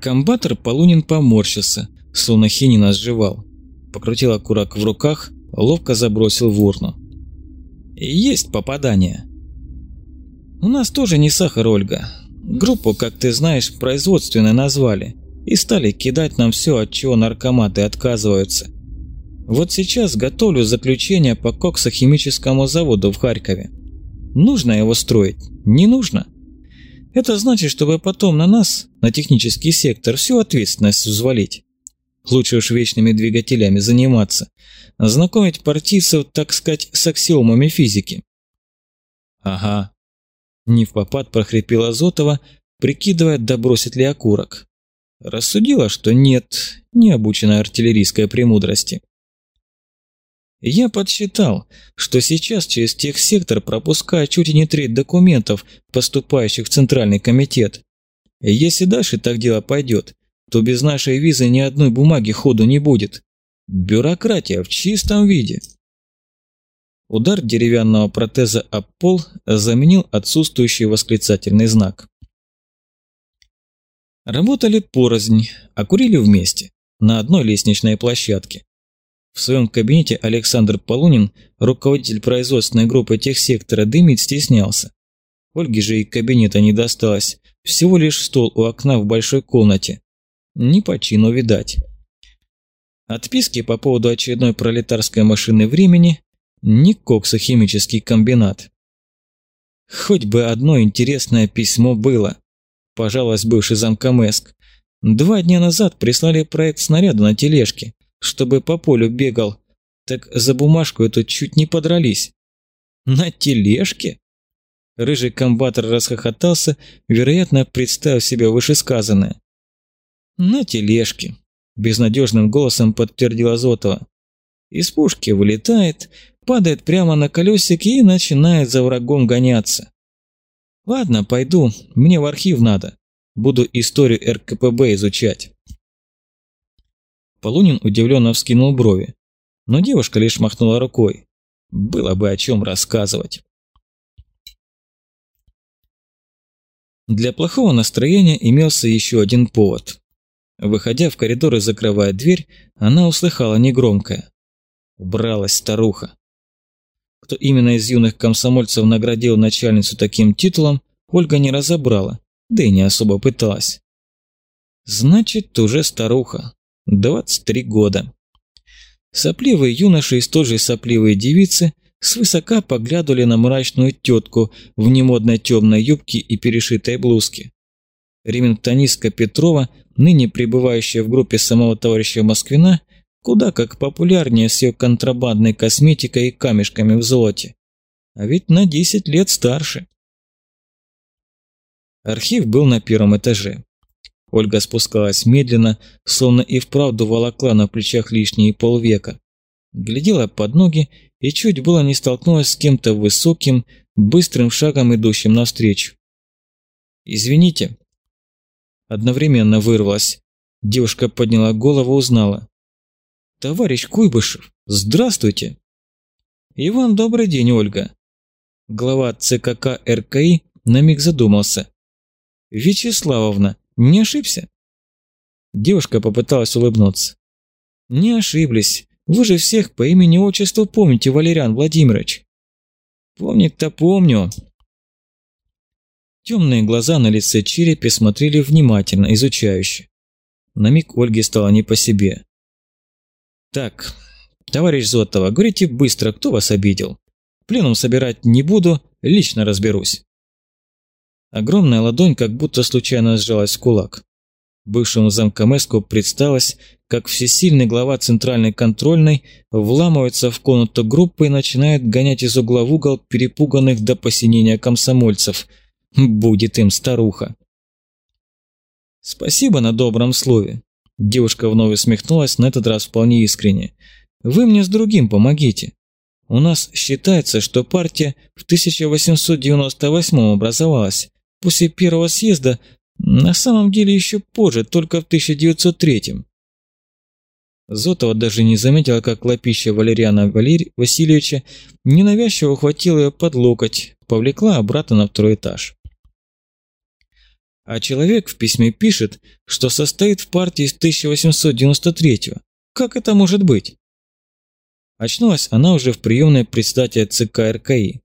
Комбатор Полунин поморщился, словно хинина сживал. Покрутил окурок в руках, ловко забросил в урну. Есть попадание. У нас тоже не сахар, Ольга. Группу, как ты знаешь, производственной назвали и стали кидать нам все, от чего наркоматы отказываются. Вот сейчас готовлю заключение по коксохимическому заводу в Харькове. Нужно его строить? Не нужно? Это значит, чтобы потом на нас, на технический сектор, всю ответственность взвалить. Лучше уж вечными двигателями заниматься. Знакомить партийцев, так сказать, с аксиомами физики. Ага. Не в попад прохрипел Азотова, прикидывая, добросит ли окурок. Рассудила, что нет, не обучена артиллерийской премудрости. Я подсчитал, что сейчас через техсектор пропускают чуть не треть документов, поступающих в Центральный комитет. Если дальше так дело пойдет, то без нашей визы ни одной бумаги ходу не будет. Бюрократия в чистом виде. Удар деревянного протеза об пол заменил отсутствующий восклицательный знак. Работали порознь, а курили вместе, на одной лестничной площадке. В своем кабинете Александр Полунин, руководитель производственной группы техсектора, дымить стеснялся. Ольге же и кабинета не досталось, всего лишь стол у окна в большой комнате. Не по чину видать. Отписки по поводу очередной пролетарской машины времени, не коксохимический комбинат. Хоть бы одно интересное письмо было, пожаловалась бывший замкомеск. Два дня назад прислали проект снаряда на тележке чтобы по полю бегал, так за бумажку эту чуть не подрались. На тележке? Рыжий комбатор расхохотался, вероятно, представив себе вышесказанное. На тележке, безнадежным голосом подтвердила Зотова. Из пушки вылетает, падает прямо на колесики и начинает за врагом гоняться. Ладно, пойду, мне в архив надо. Буду историю РКПБ изучать. Полунин удивленно вскинул брови. Но девушка лишь махнула рукой. Было бы о чем рассказывать. Для плохого настроения имелся еще один повод. Выходя в коридор и закрывая дверь, она услыхала негромкое. Убралась старуха. Кто именно из юных комсомольцев наградил начальницу таким титулом, Ольга не разобрала, да и не особо пыталась. Значит, уже старуха. 23 года. Сопливые юноши и столь же сопливые девицы свысока поглядывали на мрачную тетку в немодной темной юбке и перешитой блузке. Ремингтонистка Петрова, ныне пребывающая в группе самого товарища Москвина, куда как популярнее с ее контрабандной косметикой и камешками в золоте. А ведь на 10 лет старше. Архив был на первом этаже. Ольга спускалась медленно, словно и вправду волокла на плечах лишние полвека. Глядела под ноги и чуть было не столкнулась с кем-то высоким, быстрым шагом идущим навстречу. «Извините». Одновременно вырвалась. Девушка подняла голову, узнала. «Товарищ Куйбышев, здравствуйте!» «И вам добрый день, Ольга!» Глава ЦКК РКИ на миг задумался. «Вячеславовна, не ошибся?» Девушка попыталась улыбнуться. «Не ошиблись. Вы же всех по имени-отчеству помните, Валериан Владимирович». «Помнить-то помню». Темные глаза на лице черепе смотрели внимательно, изучающе. На миг Ольге стало не по себе. «Так, товарищ Зотова, говорите быстро, кто вас обидел? Пленум собирать не буду, лично разберусь». Огромная ладонь как будто случайно сжалась в кулак. Бывшему замкомеску предсталось, как всесильный глава центральной контрольной вламывается в комнату группы и начинает гонять из угла в угол перепуганных до посинения комсомольцев. Будет им старуха. «Спасибо на добром слове», – девушка вновь усмехнулась, на этот раз вполне искренне. «Вы мне с другим помогите. У нас считается, что партия в 1898 образовалась, после первого съезда, на самом деле еще позже, только в 1903-м. Зотова даже не заметила, как лапища Валериана Валерий Васильевича ненавязчиво ухватила ее под локоть, повлекла обратно на второй этаж. А человек в письме пишет, что состоит в партии с 1893 -го. Как это может быть? Очнулась она уже в приемной председателя ЦК РКИ.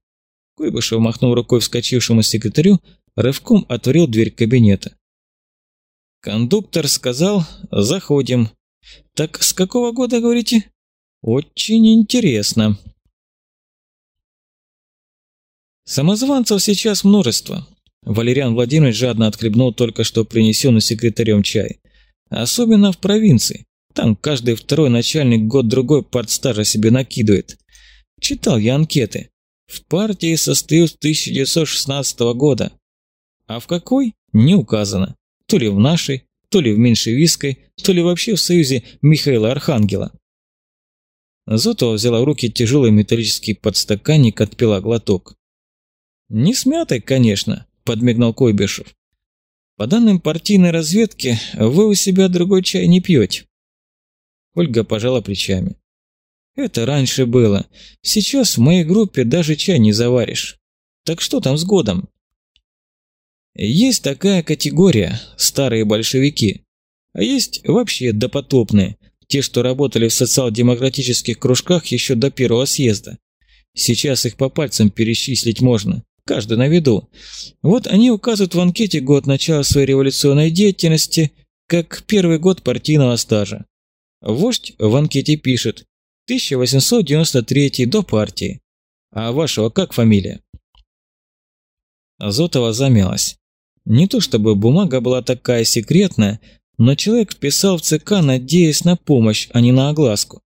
Куйбышев махнул рукой вскочившему секретарю, рывком отворил дверь кабинета. Кондуктор сказал «Заходим». «Так с какого года, говорите?» «Очень интересно». Самозванцев сейчас множество. Валериан Владимирович жадно отхлебнул только что принесенный секретарем чай. Особенно в провинции. Там каждый второй начальник год-другой партстажа себе накидывает. Читал я анкеты. В партии состою с 1916 года. А в какой? Не указано. То ли в нашей, то ли в меньшевистской, то ли вообще в союзе Михаила Архангела. Зотова взяла в руки тяжелый металлический подстаканник, отпила глоток. «Не смятой, конечно», – подмигнул Койбешев. «По данным партийной разведки, вы у себя другой чай не пьете». Ольга пожала плечами. «Это раньше было. Сейчас в моей группе даже чай не заваришь. Так что там с годом?» Есть такая категория – старые большевики. А есть вообще допотопные, те, что работали в социал-демократических кружках еще до первого съезда. Сейчас их по пальцам перечислить можно, каждый на виду. Вот они указывают в анкете год начала своей революционной деятельности как первый год партийного стажа. Вождь в анкете пишет 1893 до партии. А вашего как фамилия? Азотова замялась. Не то чтобы бумага была такая секретная, но человек вписал в ЦК, надеясь на помощь, а не на огласку.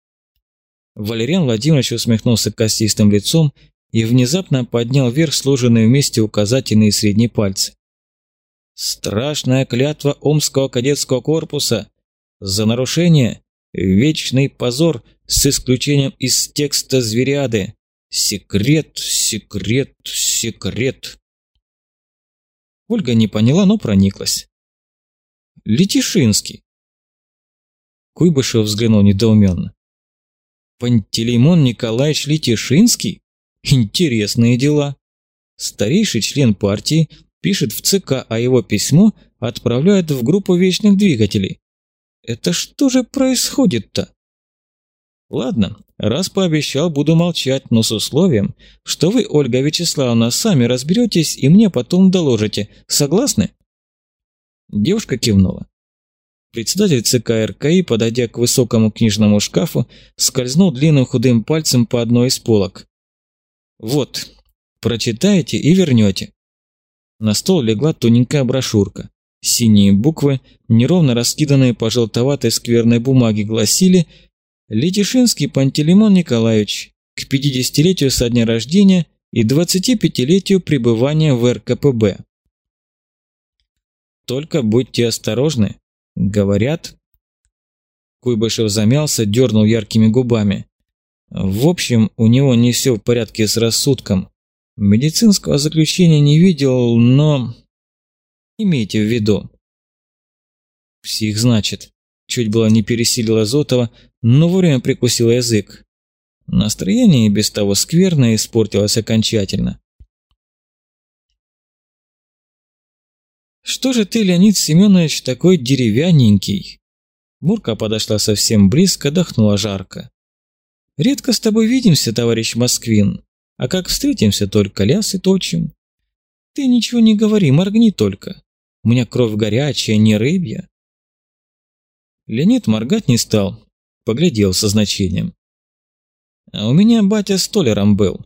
Валериан Владимирович усмехнулся костистым лицом и внезапно поднял вверх сложенные вместе указательные и средние пальцы. «Страшная клятва Омского кадетского корпуса! За нарушение – вечный позор с исключением из текста зверяды! Секрет, секрет, секрет!» Ольга не поняла, но прониклась. «Летишинский!» Куйбышев взглянул недоуменно. «Пантелеймон Николаевич Летишинский? Интересные дела!» Старейший член партии пишет в ЦК, а его письмо отправляют в группу вечных двигателей. Это что же происходит-то? Ладно, раз пообещал, буду молчать, но с условием, что вы, Ольга Вячеславовна, сами разберетесь и мне потом доложите. Согласны? Девушка кивнула. Председатель ЦК РКИ, подойдя к высокому книжному шкафу, скользнул длинным худым пальцем по одной из полок. «Вот, прочитаете и вернете». На стол легла тоненькая брошюрка. Синие буквы, неровно раскиданные по желтоватой скверной бумаге, гласили Летишинский Пантелеймон Николаевич к 50-летию со дня рождения и 25-летию пребывания в РКПБ. Только будьте осторожны, говорят. Куйбышев замялся, дернул яркими губами. В общем, у него не все в порядке с рассудком. Медицинского заключения не видел, но... Имейте в виду. Псих, значит. Чуть было не пересилил Азотова, но вовремя прикусил язык. Настроение и без того скверное испортилось окончательно. «Что же ты, Леонид Семенович, такой деревянненький?» Мурка подошла совсем близко, дохнула жарко. «Редко с тобой видимся, товарищ Москвин, а как встретимся, только лясы точим. Ты ничего не говори, моргни только. У меня кровь горячая, не рыбья». Леонид моргать не стал, поглядел со значением. «А у меня батя столером был.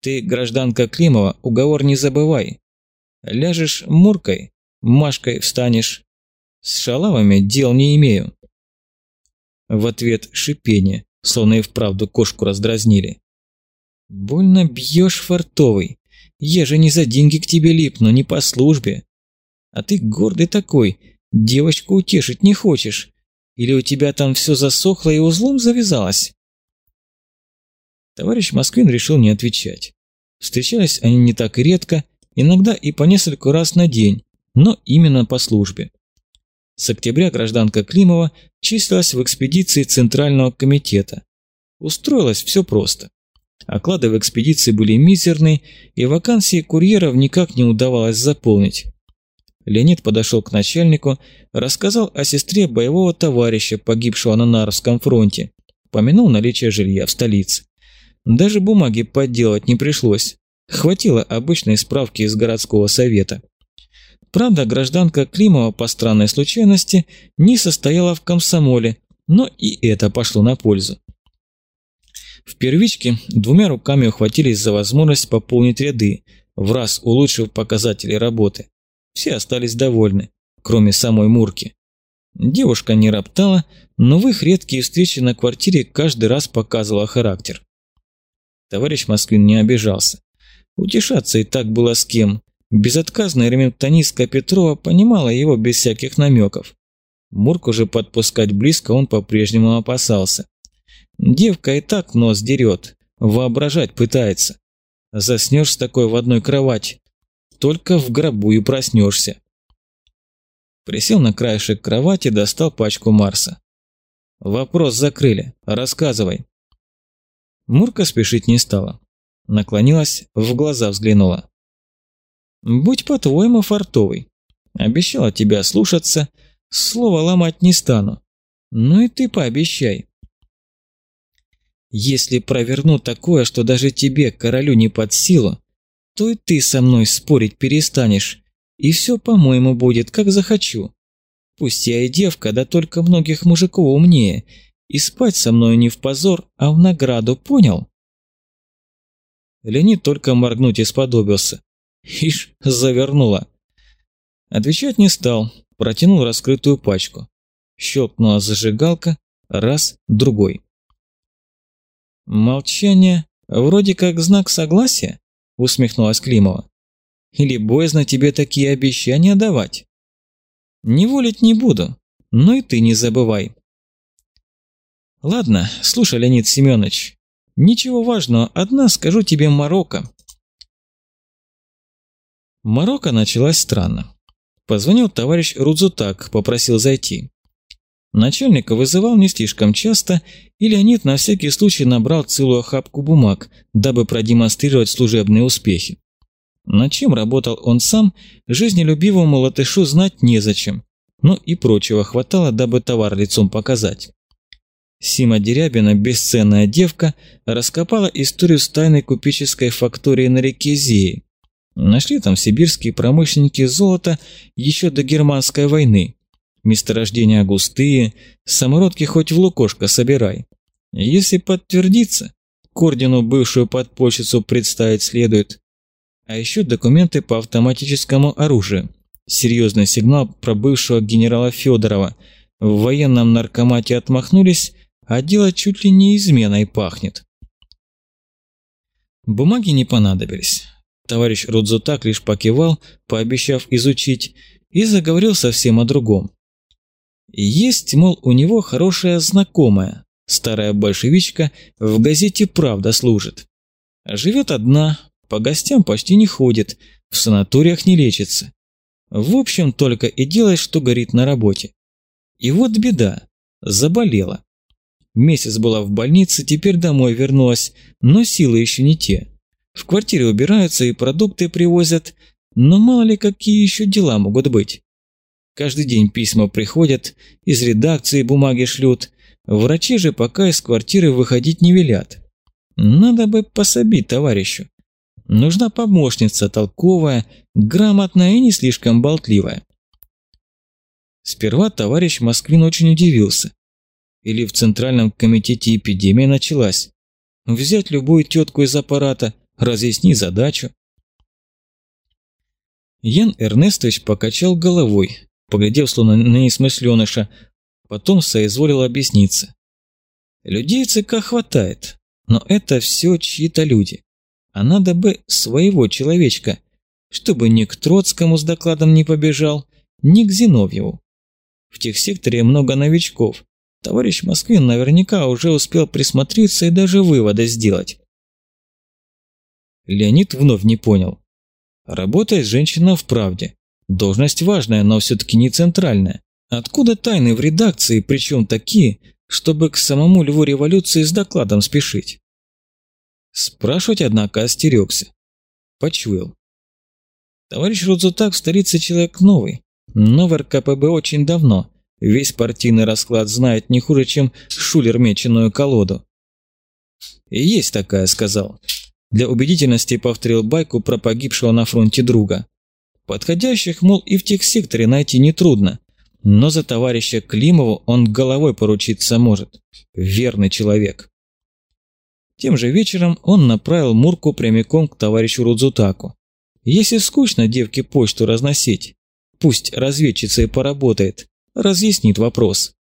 Ты, гражданка Климова, уговор не забывай. Ляжешь Муркой, Машкой встанешь. С шалавами дел не имею». В ответ шипение, словно и вправду кошку раздразнили. «Больно бьешь, фартовый. Я же не за деньги к тебе липну, не по службе. А ты гордый такой, девочку утешить не хочешь, или у тебя там все засохло и узлом завязалось?» Товарищ Москвин решил не отвечать. Встречались они не так редко, иногда и по несколько раз на день, но именно по службе. С октября гражданка Климова числилась в экспедиции Центрального комитета. Устроилось все просто. Оклады в экспедиции были мизерные, и вакансии курьеров никак не удавалось заполнить. Леонид подошел к начальнику, рассказал о сестре боевого товарища, погибшего на Нарвском фронте, помянул наличие жилья в столице. Даже бумаги подделать не пришлось. Хватило обычной справки из городского совета. Правда, гражданка Климова по странной случайности не состояла в комсомоле, но и это пошло на пользу. В первичке двумя руками ухватились за возможность пополнить ряды, в раз улучшив показатели работы. Все остались довольны, кроме самой Мурки. Девушка не роптала, но в их редкие встречи на квартире каждый раз показывала характер. Товарищ Москвин не обижался. Утешаться и так было с кем. Безотказная ремонтонистка Петрова понимала его без всяких намеков. Мурку же подпускать близко он по-прежнему опасался. Девка и так нос дерет, воображать пытается. Заснешь с такой в одной кровати, только в гробу и проснешься. Присел на краешек кровати, достал пачку Марса. «Вопрос закрыли. Рассказывай». Мурка спешить не стала. Наклонилась, в глаза взглянула. «Будь по-твоему фартовый. Обещала тебя слушаться, слово ломать не стану. Ну и ты пообещай. Если проверну такое, что даже тебе, королю, не под силу, то и ты со мной спорить перестанешь, и все, по-моему, будет, как захочу. Пусть я и девка, да только многих мужиков умнее, и спать со мной не в позор, а в награду, понял?» Леонид только моргнуть исподобился. Ишь, завернула. Отвечать не стал, протянул раскрытую пачку. Щелкнула зажигалка, раз, другой. «Молчание вроде как знак согласия?» – усмехнулась Климова. «Или боязно тебе такие обещания давать?» «Не волить не буду, но и ты не забывай». «Ладно, слушай, Леонид Семенович, ничего важного, одна скажу тебе Марокко». Марокко началась странно. Позвонил товарищ Рудзутак, попросил зайти. Начальника вызывал не слишком часто, и Леонид на всякий случай набрал целую охапку бумаг, дабы продемонстрировать служебные успехи. Над чем работал он сам, жизнелюбивому латышу знать незачем, но и прочего хватало, дабы товар лицом показать. Сима Дерябина, бесценная девка, раскопала историю с тайной купеческой факторией на реке Зеи. Нашли там сибирские промышленники золота еще до германской войны. Месторождения густые, самородки хоть в лукошко собирай. Если подтвердится, к ордену бывшую подпольщицу представить следует. А еще документы по автоматическому оружию. Серьезный сигнал про бывшего генерала Федорова. В военном наркомате отмахнулись, а дело чуть ли не изменой пахнет. Бумаги не понадобились. Товарищ Рудзутак лишь покивал, пообещав изучить, и заговорил совсем о другом. Есть, мол, у него хорошая знакомая, старая большевичка, в газете «Правда» служит. Живет одна, по гостям почти не ходит, в санаториях не лечится. В общем, только и делает, что горит на работе. И вот беда, заболела. Месяц была в больнице, теперь домой вернулась, но силы еще не те. В квартире убираются и продукты привозят, но мало ли какие еще дела могут быть. Каждый день письма приходят, из редакции бумаги шлют. Врачи же пока из квартиры выходить не велят. Надо бы пособить товарищу. Нужна помощница, толковая, грамотная и не слишком болтливая. Сперва товарищ Москвин очень удивился. Или в Центральном комитете эпидемия началась. Взять любую тетку из аппарата, разъясни задачу. Ян Эрнестович покачал головой, поглядев словно на несмысленыша, потом соизволил объясниться. Людей ЦК хватает, но это все чьи-то люди. А надо бы своего человечка, чтобы ни к Троцкому с докладом не побежал, ни к Зиновьеву. В тех секторе много новичков. Товарищ Москвин наверняка уже успел присмотреться и даже выводы сделать. Леонид вновь не понял. Работает женщина в правде. Должность важная, но все-таки не центральная. Откуда тайны в редакции, причем такие, чтобы к самому Льву революции с докладом спешить? Спрашивать, однако, остерегся. Почуял. Товарищ Рудзутак в столице человек новый, но в РКПБ очень давно. Весь партийный расклад знает не хуже, чем шулер меченую колоду. И есть такая, сказал. Для убедительности повторил байку про погибшего на фронте друга. Подходящих, мол, и в техсекторе найти нетрудно. Но за товарища Климову он головой поручиться может. Верный человек. Тем же вечером он направил Мурку прямиком к товарищу Рудзутаку. Если скучно девке почту разносить, пусть разведчица и поработает, разъяснит вопрос.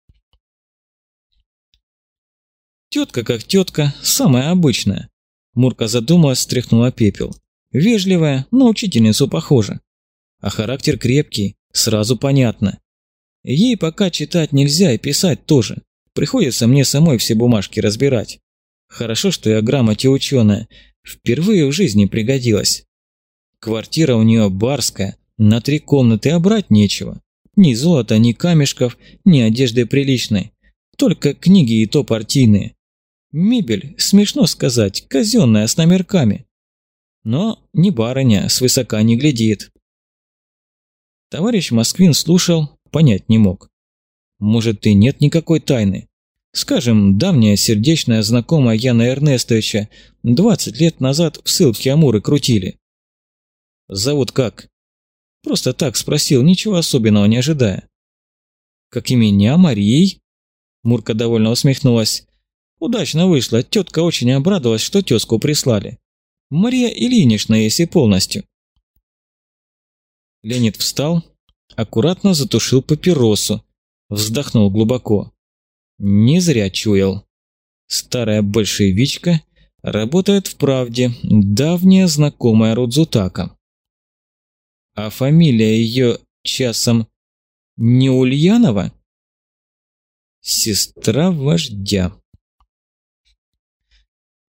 Тетка как тетка, самая обычная. Мурка задумалась, стряхнула пепел. Вежливая, но учительницу похожа. А характер крепкий, сразу понятно. Ей пока читать нельзя и писать тоже. Приходится мне самой все бумажки разбирать. Хорошо, что я грамоте ученая. Впервые в жизни пригодилась. Квартира у нее барская, на три комнаты, а брать нечего. Ни золота, ни камешков, ни одежды приличной. Только книги и то партийные. Мебель, смешно сказать, казенная, с номерками. Но не барыня, свысока не глядит. Товарищ Москвин слушал, понять не мог. Может и нет никакой тайны. Скажем, давняя сердечная знакомая Яна Эрнестовича 20 лет назад в ссылке Амуры крутили. Зовут как? Просто так спросил, ничего особенного не ожидая. Как и меня, Марией? Мурка довольно усмехнулась. Удачно вышло, тетка очень обрадовалась, что тезку прислали. Мария Ильинична, если полностью. Леонид встал, аккуратно затушил папиросу, вздохнул глубоко. Не зря чуял. Старая большевичка работает в правде, давняя знакомая Рудзутака. А фамилия ее часом не Ульянова? Сестра вождя.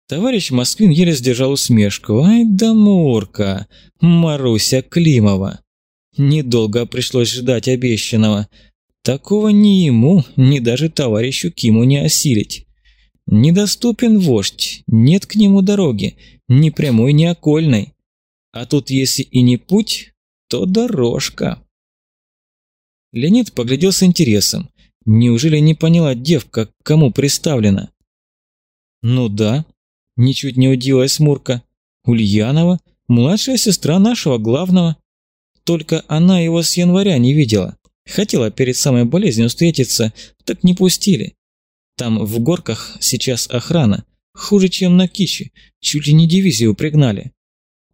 Товарищ Москвин еле сдержал усмешку. Ай да Мурка, Маруся Климова. Недолго пришлось ждать обещанного. Такого ни ему, ни даже товарищу Киму не осилить. Недоступен вождь, нет к нему дороги, ни прямой, ни окольной. А тут если и не путь, то дорожка. Леонид поглядел с интересом. Неужели не поняла девка, к кому приставлена? Ну да, Ничуть не удивилась Мурка. Ульянова, младшая сестра нашего главного. Только она его с января не видела. Хотела перед самой болезнью встретиться, так не пустили. Там в горках сейчас охрана. Хуже, чем на Кичи. Чуть ли не дивизию пригнали.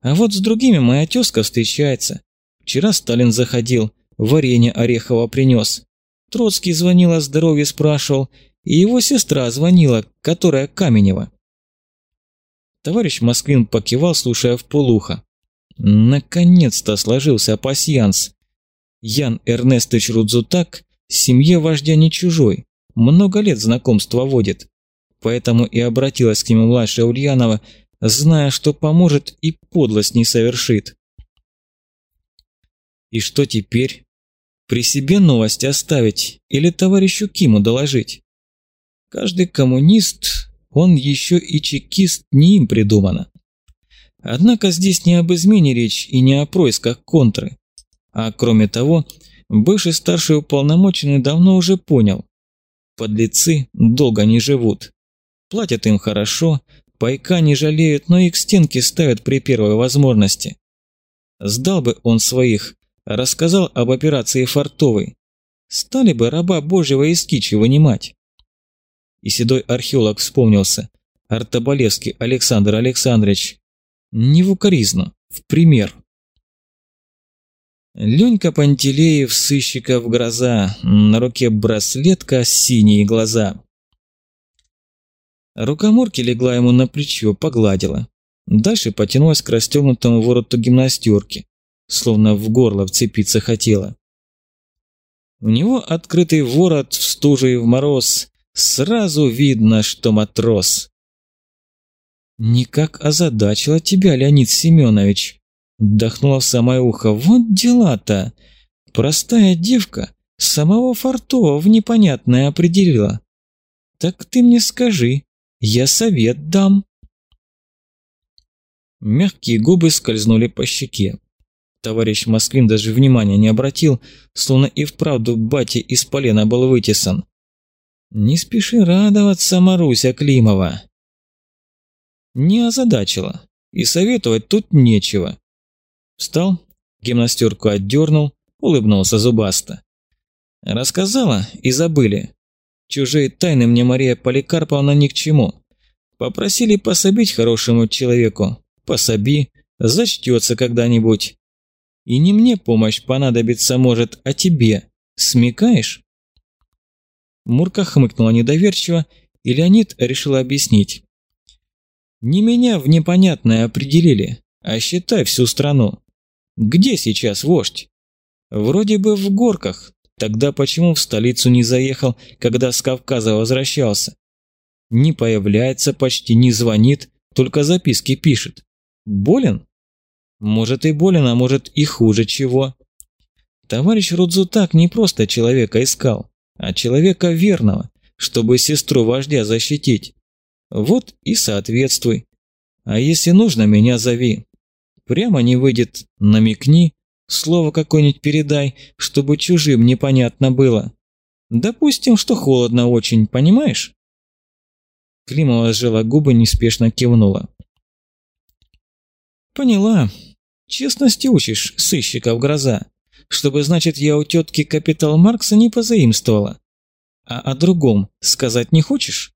А вот с другими моя тезка встречается. Вчера Сталин заходил, варенье Орехова принес. Троцкий звонил о здоровье, спрашивал, и его сестра звонила, которая Каменева. Товарищ Москвин покивал, слушая в полухо. Наконец-то сложился пасьянс. Ян Эрнестович Рудзутак семье вождя не чужой, много лет знакомства водит. Поэтому и обратилась к нему младшая Ульянова, зная, что поможет и подлость не совершит. И что теперь? При себе новость оставить или товарищу Киму доложить? Каждый коммунист он еще и чекист не им придумано. Однако здесь не об измене речь и не о происках контры. А кроме того, бывший старший уполномоченный давно уже понял. Подлецы долго не живут. Платят им хорошо, пайка не жалеют, но их стенки ставят при первой возможности. Сдал бы он своих, рассказал об операции Фартовой. Стали бы раба Божьего из кичи вынимать. И седой археолог вспомнился. Артобалевский Александр Александрович. Не в укоризну, в пример. Ленька Пантелеев, сыщиков гроза, на руке браслетка, синие глаза. Рука Мурки легла ему на плечо, погладила. Дальше потянулась к расстегнутому вороту гимнастерки, словно в горло вцепиться хотела. У него открытый ворот в стужу и в мороз, Сразу видно, что матрос. «Никак озадачила тебя, Леонид Семенович», – вдохнула в самое ухо. «Вот дела-то! Простая девка самого Фартова в непонятное определила. Так ты мне скажи, я совет дам». Мягкие губы скользнули по щеке. Товарищ Москвин даже внимания не обратил, словно и вправду батя из полена был вытесан. Не спеши радоваться, Маруся Климова. Не озадачила, и советовать тут нечего. Встал, гимнастерку отдернул, улыбнулся зубасто. Рассказала и забыли. Чужие тайны мне Мария Поликарповна ни к чему. Попросили пособить хорошему человеку. Пособи, зачтется когда-нибудь. И не мне помощь понадобится может, а тебе. Смекаешь?» Мурка хмыкнула недоверчиво, и Леонид решил объяснить. «Не меня в непонятное определили, а считай всю страну. Где сейчас вождь? Вроде бы в горках. Тогда почему в столицу не заехал, когда с Кавказа возвращался? Не появляется почти, не звонит, только записки пишет. Болен? Может и болен, а может и хуже чего. Товарищ Рудзутак не просто человека искал, а человека верного, чтобы сестру вождя защитить. Вот и соответствуй. А если нужно, меня зови. Прямо не выйдет, намекни, слово какое-нибудь передай, чтобы чужим непонятно было. Допустим, что холодно очень, понимаешь? Климова сжала губы, неспешно кивнула. «Поняла. Честности учишь, сыщиков гроза. Чтобы, значит, я у тетки капитал Маркса не позаимствовала. А о другом сказать не хочешь?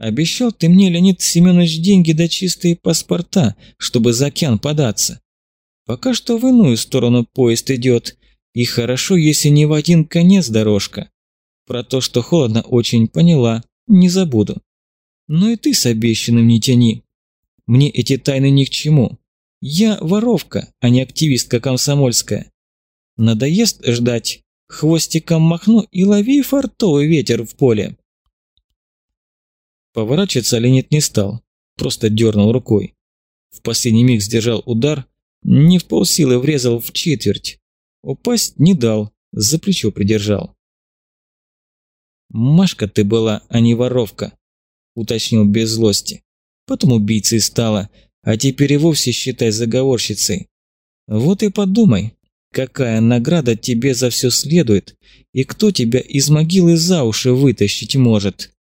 Обещал ты мне, Леонид Семенович, деньги да чистые паспорта, чтобы за океан податься. Пока что в иную сторону поезд идет, и хорошо, если не в один конец дорожка. Про то, что холодно, очень поняла, не забуду. Но и ты с обещанным не тяни. Мне эти тайны ни к чему. Я воровка, а не активистка комсомольская. Надоест ждать, хвостиком махну и лови фартовый ветер в поле. Поворачиваться Леонид не стал, просто дернул рукой. В последний миг сдержал удар, не в полсилы врезал в четверть. Упасть не дал, за плечо придержал. «Машка ты была, а не воровка», – уточнил без злости. Потом убийцей стала, а теперь и вовсе считай заговорщицей. Вот и подумай, какая награда тебе за все следует, и кто тебя из могилы за уши вытащить может.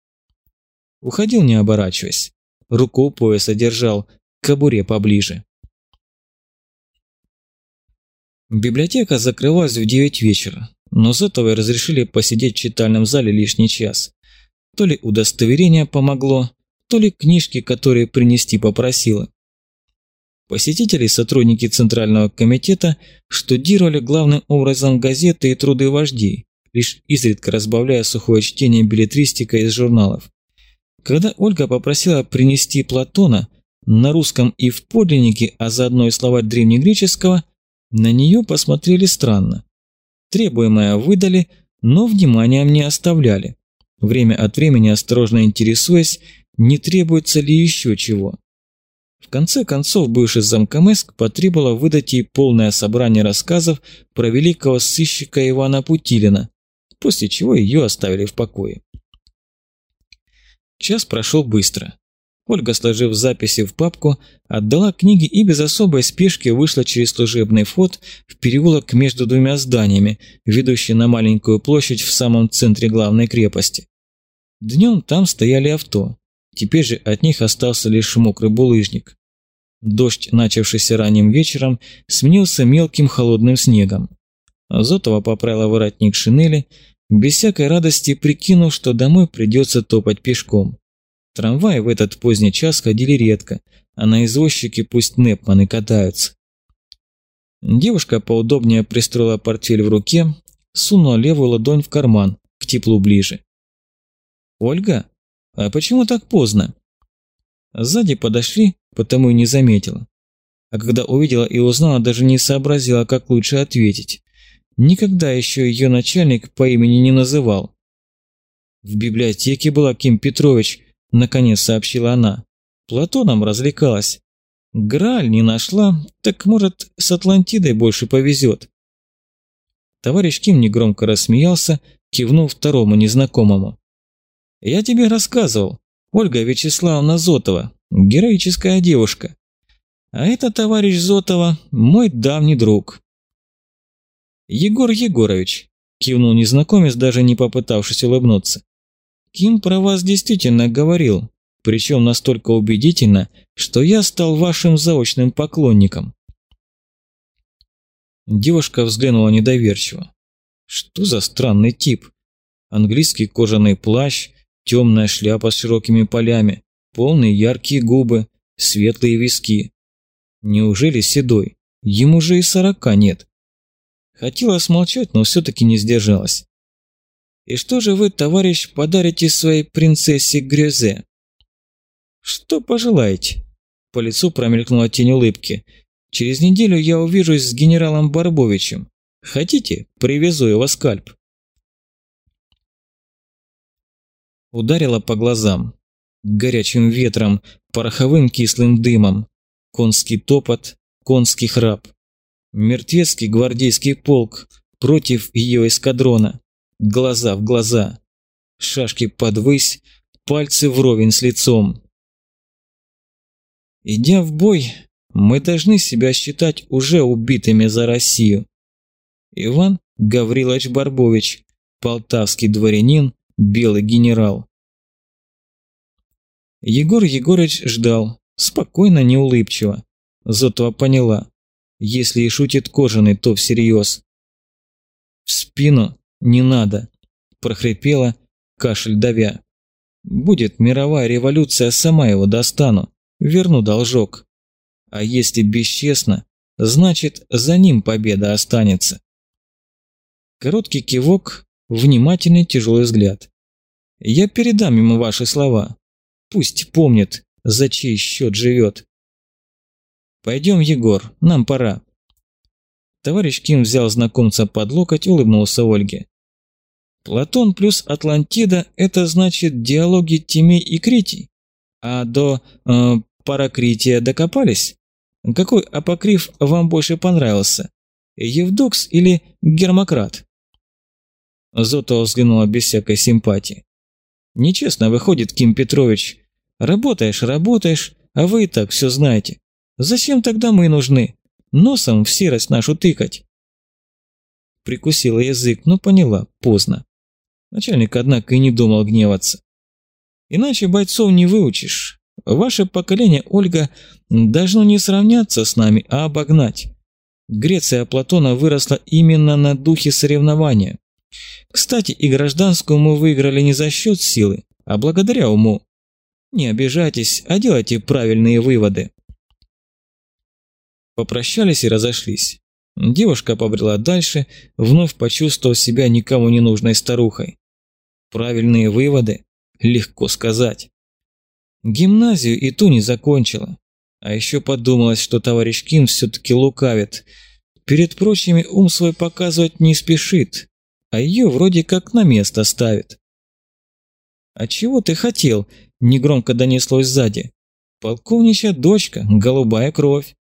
Уходил не оборачиваясь, руку у пояса держал, к кобуре поближе. Библиотека закрывалась в девять вечера, но Зотовой разрешили посидеть в читальном зале лишний час. То ли удостоверение помогло, то ли книжки, которые принести попросила. Посетители и сотрудники Центрального комитета штудировали главным образом газеты и труды вождей, лишь изредка разбавляя сухое чтение билетристика из журналов. Когда Ольга попросила принести Платона на русском и в подлиннике, а заодно и словарь древнегреческого, на нее посмотрели странно. Требуемое выдали, но вниманием не оставляли, время от времени осторожно интересуясь, не требуется ли еще чего. В конце концов, бывший замкомеск потребовала выдать ей полное собрание рассказов про великого сыщика Ивана Путилина, после чего ее оставили в покое. Час прошел быстро. Ольга, сложив записи в папку, отдала книги и без особой спешки вышла через служебный вход в переулок между двумя зданиями, ведущий на маленькую площадь в самом центре главной крепости. Днем там стояли авто, теперь же от них остался лишь мокрый булыжник. Дождь, начавшийся ранним вечером, сменился мелким холодным снегом. Зотова поправила воротник шинели, без всякой радости прикинув, что домой придется топать пешком. Трамваи в этот поздний час ходили редко, а на извозчике пусть непманы катаются. Девушка поудобнее пристроила портфель в руке, сунула левую ладонь в карман, к теплу ближе. «Ольга? А почему так поздно?» Сзади подошли, потому и не заметила. А когда увидела и узнала, даже не сообразила, как лучше ответить. Никогда еще ее начальник по имени не называл. «В библиотеке была Ким Петрович», – наконец сообщила она. «Платоном развлекалась. Грааль не нашла, так, может, с Атлантидой больше повезет». Товарищ Ким негромко рассмеялся, кивнул второму незнакомому. «Я тебе рассказывал. Ольга Вячеславовна Зотова, героическая девушка. А это товарищ Зотова, мой давний друг. Егор Егорович, кивнул незнакомец, даже не попытавшись улыбнуться. Ким про вас действительно говорил, причем настолько убедительно, что я стал вашим заочным поклонником. Девушка взглянула недоверчиво. Что за странный тип? Английский кожаный плащ, темная шляпа с широкими полями, полные яркие губы, светлые виски. Неужели седой? Ему же и сорока нет. Хотела смолчать, но все-таки не сдержалась. «И что же вы, товарищ, подарите своей принцессе Грюзе?» «Что пожелаете?» По лицу промелькнула тень улыбки. «Через неделю я увижусь с генералом Барбовичем. Хотите, привезу его скальп?» Ударила по глазам. Горячим ветром, пороховым кислым дымом. Конский топот, конский храп. Мертвецкий гвардейский полк против ее эскадрона. Глаза в глаза. Шашки подвысь, пальцы вровень с лицом. Идя в бой, мы должны себя считать уже убитыми за Россию. Иван Гаврилович Барбович, полтавский дворянин, белый генерал. Егор Егорович ждал, спокойно, неулыбчиво. Зотова поняла, если и шутит кожаный, то всерьез. «В спину не надо», – прохрипела, кашель давя. «Будет мировая революция, сама его достану, верну должок. А если бесчестно, значит, за ним победа останется». Короткий кивок, внимательный тяжелый взгляд. «Я передам ему ваши слова. Пусть помнит, за чей счет живет». «Пойдем, Егор, нам пора». Товарищ Ким взял знакомца под локоть улыбнулся Ольге. «Платон плюс Атлантида – это значит диалоги Тимей и Критий. А до э, Паракрития докопались? Какой апокриф вам больше понравился? Евдокс или Гермократ?» Зотова взглянула без всякой симпатии. «Нечестно выходит, Ким Петрович. Работаешь, работаешь, а вы и так все знаете. Зачем тогда мы нужны? Носом в серость нашу тыкать?» Прикусила язык, но поняла, поздно. Начальник, однако, и не думал гневаться. «Иначе бойцов не выучишь. Ваше поколение, Ольга, должно не сравняться с нами, а обогнать. Греция Платона выросла именно на духе соревнования. Кстати, и гражданскую мы выиграли не за счет силы, а благодаря уму. Не обижайтесь, а делайте правильные выводы. Попрощались и разошлись. Девушка побрела дальше, вновь почувствовав себя никому не нужной старухой. Правильные выводы? Легко сказать. Гимназию и ту не закончила. А еще подумалось, что товарищ Ким все-таки лукавит. Перед прочими ум свой показывать не спешит, а ее вроде как на место ставит. «А чего ты хотел?» – негромко донеслось сзади. «Полковничья дочка, голубая кровь».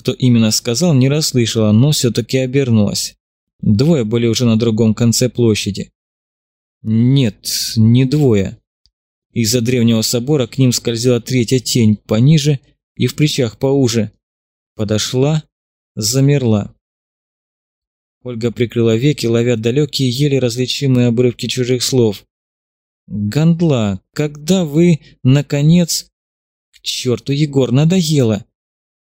Кто именно сказал, не расслышала, но все-таки обернулась. Двое были уже на другом конце площади. Нет, не двое. Из-за древнего собора к ним скользила третья тень, пониже и в плечах поуже. Подошла, замерла. Ольга прикрыла веки, ловя далекие, еле различимые обрывки чужих слов. «Гандла, когда вы, наконец...» «К черту, Егор, надоело!»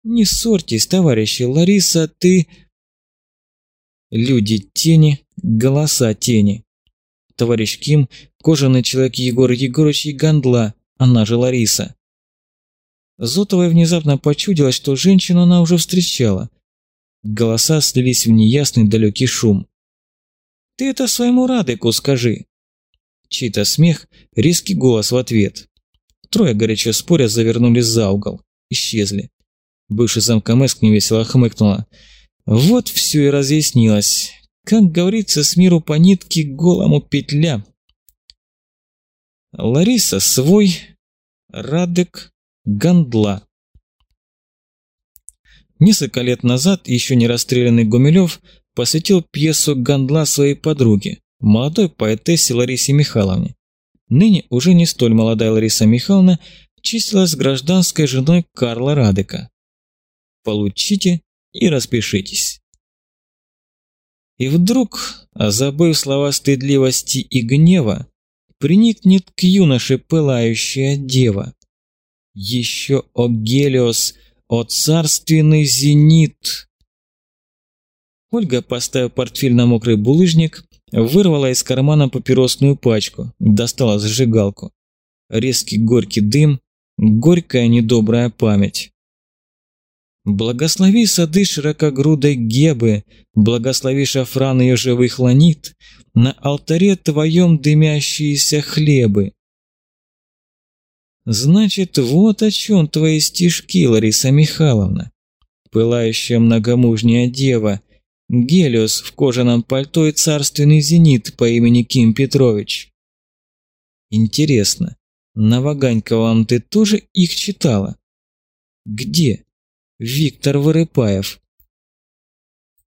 «Не ссорьтесь, товарищи, Лариса, ты...» Люди тени, голоса тени. Товарищ Ким, кожаный человек Егор Егорович и Гандла, она же Лариса. Зотовой внезапно почудилось, что женщину она уже встречала, Голоса слились в неясный далекий шум. «Ты это своему Радыку скажи!» Чей-то смех, резкий голос в ответ. Трое горячо споря завернулись за угол. Исчезли. Бывший замком Эск невесело хмыкнула. Вот все и разъяснилось. Как говорится, с миру по нитке голому петля. Лариса свой, Радек Гандла. Несколько лет назад еще не расстрелянный Гумилев посвятил пьесу «Гандла» своей подруге, молодой поэтессе Ларисе Михайловне. Ныне уже не столь молодая Лариса Михайловна числилась гражданской женой Карла Радека. Получите и распишитесь. И вдруг, забыв слова стыдливости и гнева, приникнет к юноше пылающая дева. Еще, о Гелиос, о царственный зенит! Ольга, поставив портфель на мокрый булыжник, вырвала из кармана папиросную пачку, достала зажигалку. Резкий горький дым, горькая недобрая память. Благослови сады широкогрудой Гебы, благослови шафран ее живых ланит, на алтаре твоем дымящиеся хлебы. Значит, вот о чем твои стишки, Лариса Михайловна. Пылающая многомужняя дева, Гелиос в кожаном пальто и царственный зенит по имени Ким Петрович. Интересно, на Ваганьковом ты тоже их читала? Где? Виктор Вырыпаев.